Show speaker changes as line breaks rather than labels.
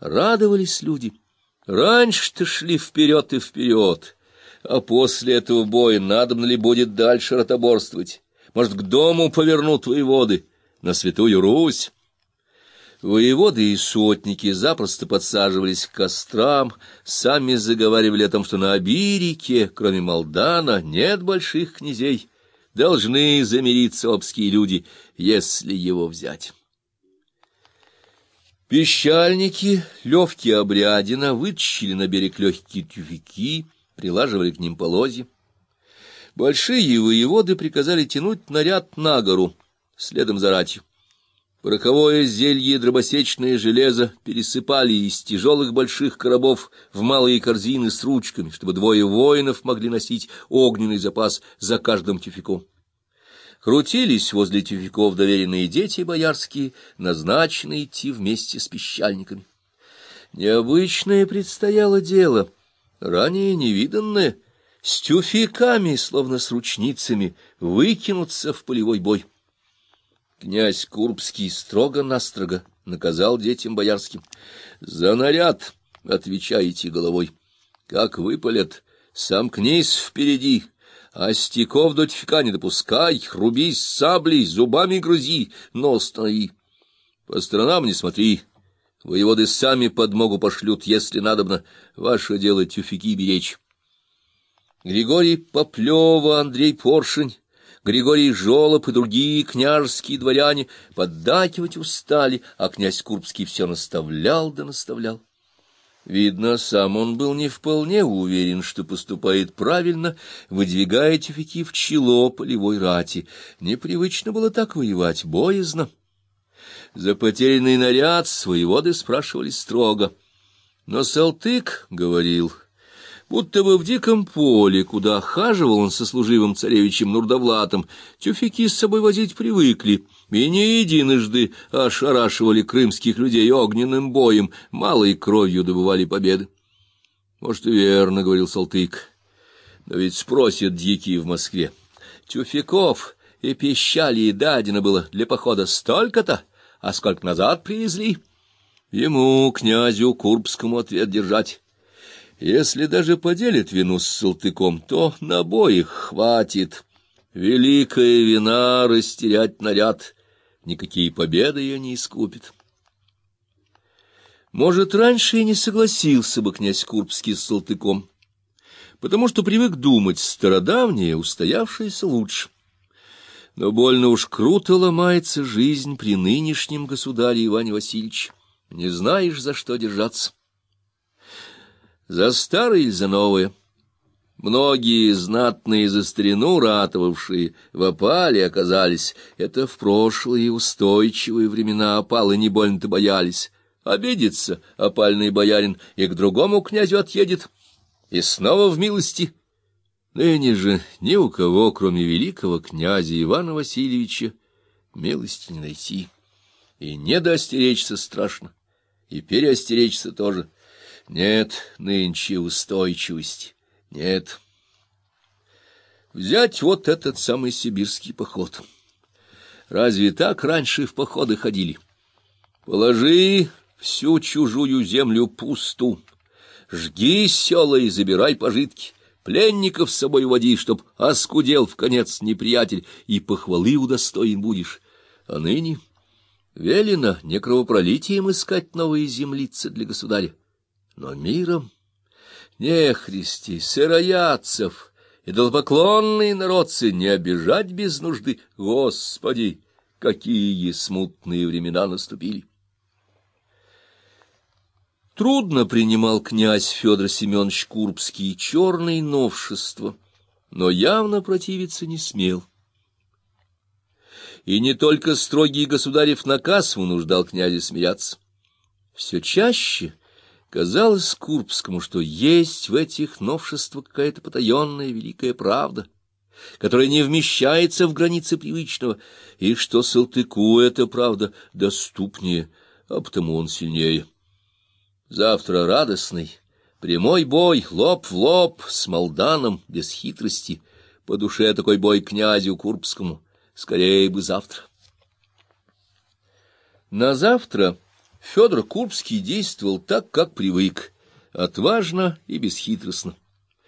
Радовались люди. Раньше-то шли вперед и вперед, а после этого боя надобно ли будет дальше ротоборствовать? Может, к дому повернут воеводы, на Святую Русь? Воеводы и сотники запросто подсаживались к кострам, сами заговаривали о том, что на Абирике, кроме Молдана, нет больших князей, должны замириться обские люди, если его взять. Пещальники, Левки Обрядина вытащили на берег легкие тюфяки, прилаживали к ним полозья. Большие воеводы приказали тянуть наряд на гору, следом за ратью. Пороховое зелье и дробосечное железо пересыпали из тяжелых больших коробов в малые корзины с ручками, чтобы двое воинов могли носить огненный запас за каждым тюфяком. Крутились возле тюфяков доверенные дети боярские, назначенные идти вместе с пищальниками. Необычное предстояло дело, ранее невиданное, с тюфяками, словно с ручницами, выкинуться в полевой бой. Князь Курбский строго-настрого наказал детям боярским. «За наряд отвечаете головой. Как выпалят, сам князь впереди, а стеков до тюфика не допускай, рубись саблей, зубами грызи, нос нои. По сторонам не смотри». Воеводы сами подмогу пошлют, если надобно. Ваше дело тюфяки беречь. Григорий Поплева, Андрей Поршень Григорий Жолоб и другие княжеские дворяне поддакивать устали, а князь Курбский все наставлял да наставлял. Видно, сам он был не вполне уверен, что поступает правильно, выдвигая тюфяки в чело полевой рати. Непривычно было так воевать, боязно. За потерянный наряд своеводы спрашивали строго. Но Салтык говорил будто бы в диком поле, куда хаживал он со служивым царевичем Нурдовлатом, тюфяки с собой возить привыкли, и не единожды ошарашивали крымских людей огненным боем, малой кровью добывали победы. — Может, и верно, — говорил Салтык, — но ведь спросят дикие в Москве. Тюфяков и пищали и дадено было для похода столько-то, а сколько назад привезли? Ему, князю Курбскому, ответ держать. Если даже поделит вину с Салтыком, то на обоих хватит. Великая вина растерять наряд, никакие победы ее не искупит. Может, раньше и не согласился бы князь Курбский с Салтыком, потому что привык думать стародавнее, устоявшееся лучше. Но больно уж круто ломается жизнь при нынешнем государе Иване Васильевиче. Не знаешь, за что держаться. За старое или за новое? Многие знатные за старину ратовавшие в опале оказались. Это в прошлые устойчивые времена опалы не больно-то боялись. Обидится опальный боярин и к другому князю отъедет, и снова в милости. Ныне же ни у кого, кроме великого князя Ивана Васильевича, милости не найти. И не доостеречься страшно, и переостеречься тоже — нет нынче устойчивости, нет. Взять вот этот самый сибирский поход. Разве так раньше в походы ходили? Положи всю чужую землю пусту, жги села и забирай пожитки, пленников с собой води, чтоб оскудел в конец неприятель, и похвалы удостоен будешь. А ныне велено не кровопролитием искать новые землицы для государя, но миром нехристи, сыроядцев и долбоклонные народцы не обижать без нужды. Господи, какие смутные времена наступили! Трудно принимал князь Федор Семенович Курбский черные новшества, но явно противиться не смел. И не только строгий государев наказ вынуждал князя смеяться. Все чаще — Казалось Курбскому, что есть в этих новшествах какая-то потаенная великая правда, которая не вмещается в границы привычного, и что Салтыку эта правда доступнее, а потому он сильнее. Завтра радостный, прямой бой, лоб в лоб, с Молданом, без хитрости, по душе такой бой князю Курбскому, скорее бы завтра. На завтра Федор Курбский действовал так, как привык, отважно и бесхитростно.